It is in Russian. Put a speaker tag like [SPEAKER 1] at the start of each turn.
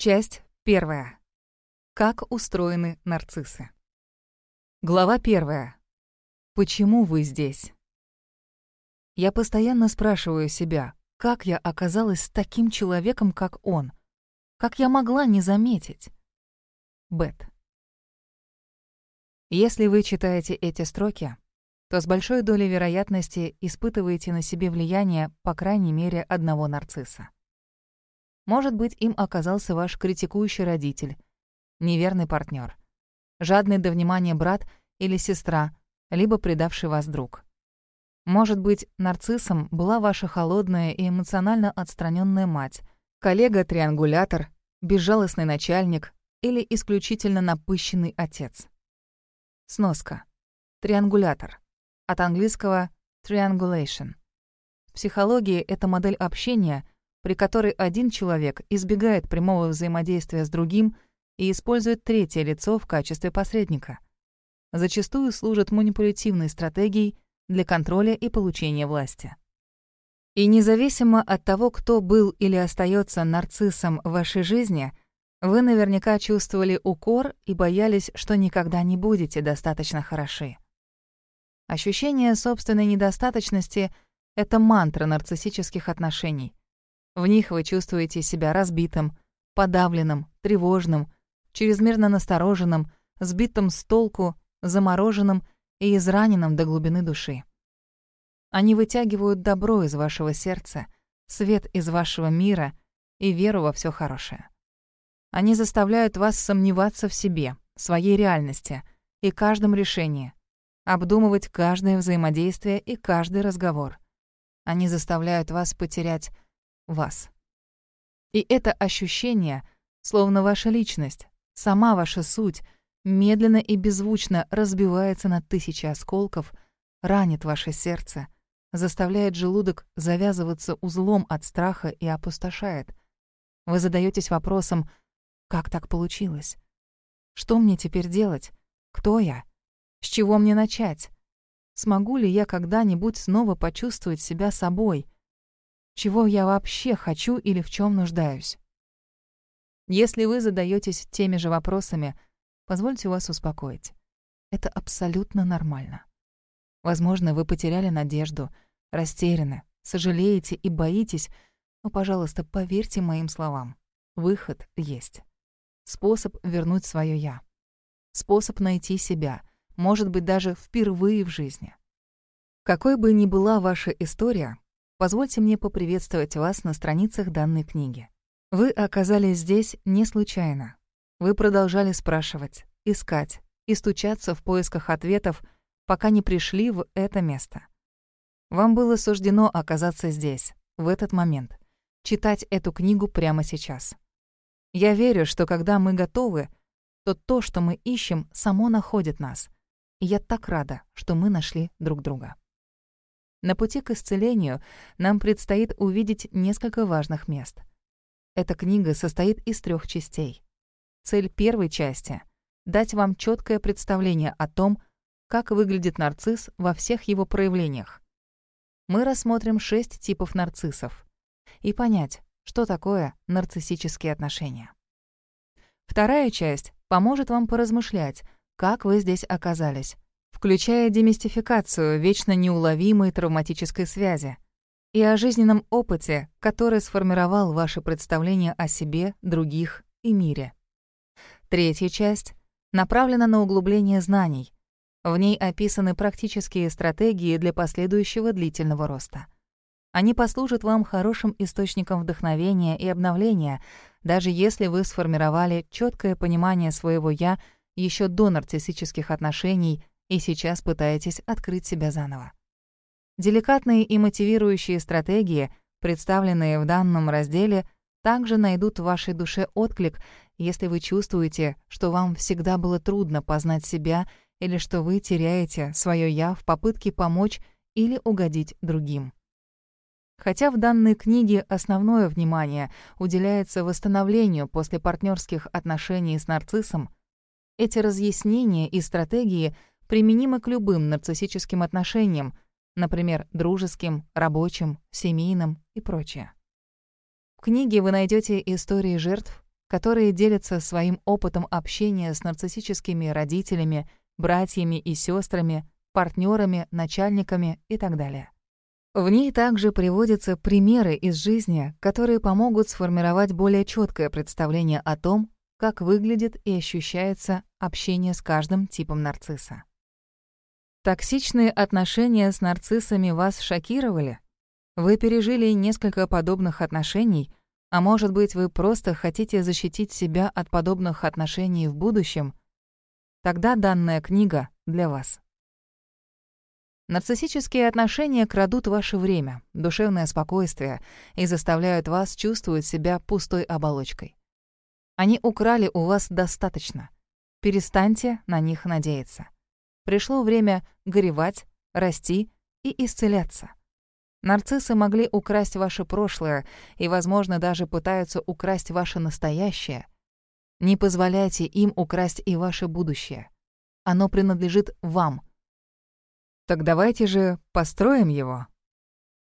[SPEAKER 1] Часть первая. Как устроены нарциссы. Глава первая. Почему вы здесь? Я постоянно спрашиваю себя, как я оказалась с таким человеком, как он? Как я могла не заметить? Бет. Если вы читаете эти строки, то с большой долей вероятности испытываете на себе влияние, по крайней мере, одного нарцисса. Может быть, им оказался ваш критикующий родитель, неверный партнер, жадный до внимания брат или сестра, либо предавший вас друг. Может быть, нарциссом была ваша холодная и эмоционально отстраненная мать, коллега-триангулятор, безжалостный начальник или исключительно напыщенный отец. Сноска. Триангулятор. От английского triangulation. В психологии это модель общения — при которой один человек избегает прямого взаимодействия с другим и использует третье лицо в качестве посредника. Зачастую служит манипулятивной стратегией для контроля и получения власти. И независимо от того, кто был или остается нарциссом в вашей жизни, вы наверняка чувствовали укор и боялись, что никогда не будете достаточно хороши. Ощущение собственной недостаточности — это мантра нарциссических отношений. В них вы чувствуете себя разбитым, подавленным, тревожным, чрезмерно настороженным, сбитым с толку, замороженным и израненным до глубины души. Они вытягивают добро из вашего сердца, свет из вашего мира и веру во все хорошее. Они заставляют вас сомневаться в себе, своей реальности и каждом решении, обдумывать каждое взаимодействие и каждый разговор. Они заставляют вас потерять вас. И это ощущение, словно ваша личность, сама ваша суть, медленно и беззвучно разбивается на тысячи осколков, ранит ваше сердце, заставляет желудок завязываться узлом от страха и опустошает. Вы задаетесь вопросом «Как так получилось? Что мне теперь делать? Кто я? С чего мне начать? Смогу ли я когда-нибудь снова почувствовать себя собой?» Чего я вообще хочу или в чем нуждаюсь. Если вы задаетесь теми же вопросами, позвольте вас успокоить. Это абсолютно нормально. Возможно, вы потеряли надежду, растеряны, сожалеете и боитесь, но, пожалуйста, поверьте моим словам. Выход есть. Способ вернуть свое «я». Способ найти себя, может быть, даже впервые в жизни. Какой бы ни была ваша история, Позвольте мне поприветствовать вас на страницах данной книги. Вы оказались здесь не случайно. Вы продолжали спрашивать, искать и стучаться в поисках ответов, пока не пришли в это место. Вам было суждено оказаться здесь, в этот момент, читать эту книгу прямо сейчас. Я верю, что когда мы готовы, то то, что мы ищем, само находит нас. И я так рада, что мы нашли друг друга. На пути к исцелению нам предстоит увидеть несколько важных мест. Эта книга состоит из трех частей. Цель первой части — дать вам четкое представление о том, как выглядит нарцисс во всех его проявлениях. Мы рассмотрим шесть типов нарциссов и понять, что такое нарциссические отношения. Вторая часть поможет вам поразмышлять, как вы здесь оказались, включая демистификацию вечно неуловимой травматической связи и о жизненном опыте, который сформировал ваше представление о себе, других и мире. Третья часть направлена на углубление знаний. В ней описаны практические стратегии для последующего длительного роста. Они послужат вам хорошим источником вдохновения и обновления, даже если вы сформировали четкое понимание своего «я» еще до нарциссических отношений и сейчас пытаетесь открыть себя заново. Деликатные и мотивирующие стратегии, представленные в данном разделе, также найдут в вашей душе отклик, если вы чувствуете, что вам всегда было трудно познать себя или что вы теряете свое «я» в попытке помочь или угодить другим. Хотя в данной книге основное внимание уделяется восстановлению после партнерских отношений с нарциссом, эти разъяснения и стратегии применимо к любым нарциссическим отношениям, например, дружеским, рабочим, семейным и прочее. В книге вы найдете истории жертв, которые делятся своим опытом общения с нарциссическими родителями, братьями и сестрами, партнерами, начальниками и так далее. В ней также приводятся примеры из жизни, которые помогут сформировать более четкое представление о том, как выглядит и ощущается общение с каждым типом нарцисса. Токсичные отношения с нарциссами вас шокировали? Вы пережили несколько подобных отношений, а может быть, вы просто хотите защитить себя от подобных отношений в будущем? Тогда данная книга для вас. Нарциссические отношения крадут ваше время, душевное спокойствие и заставляют вас чувствовать себя пустой оболочкой. Они украли у вас достаточно. Перестаньте на них надеяться. Пришло время горевать, расти и исцеляться. Нарциссы могли украсть ваше прошлое и, возможно, даже пытаются украсть ваше настоящее. Не позволяйте им украсть и ваше будущее. Оно принадлежит вам — так давайте же построим его.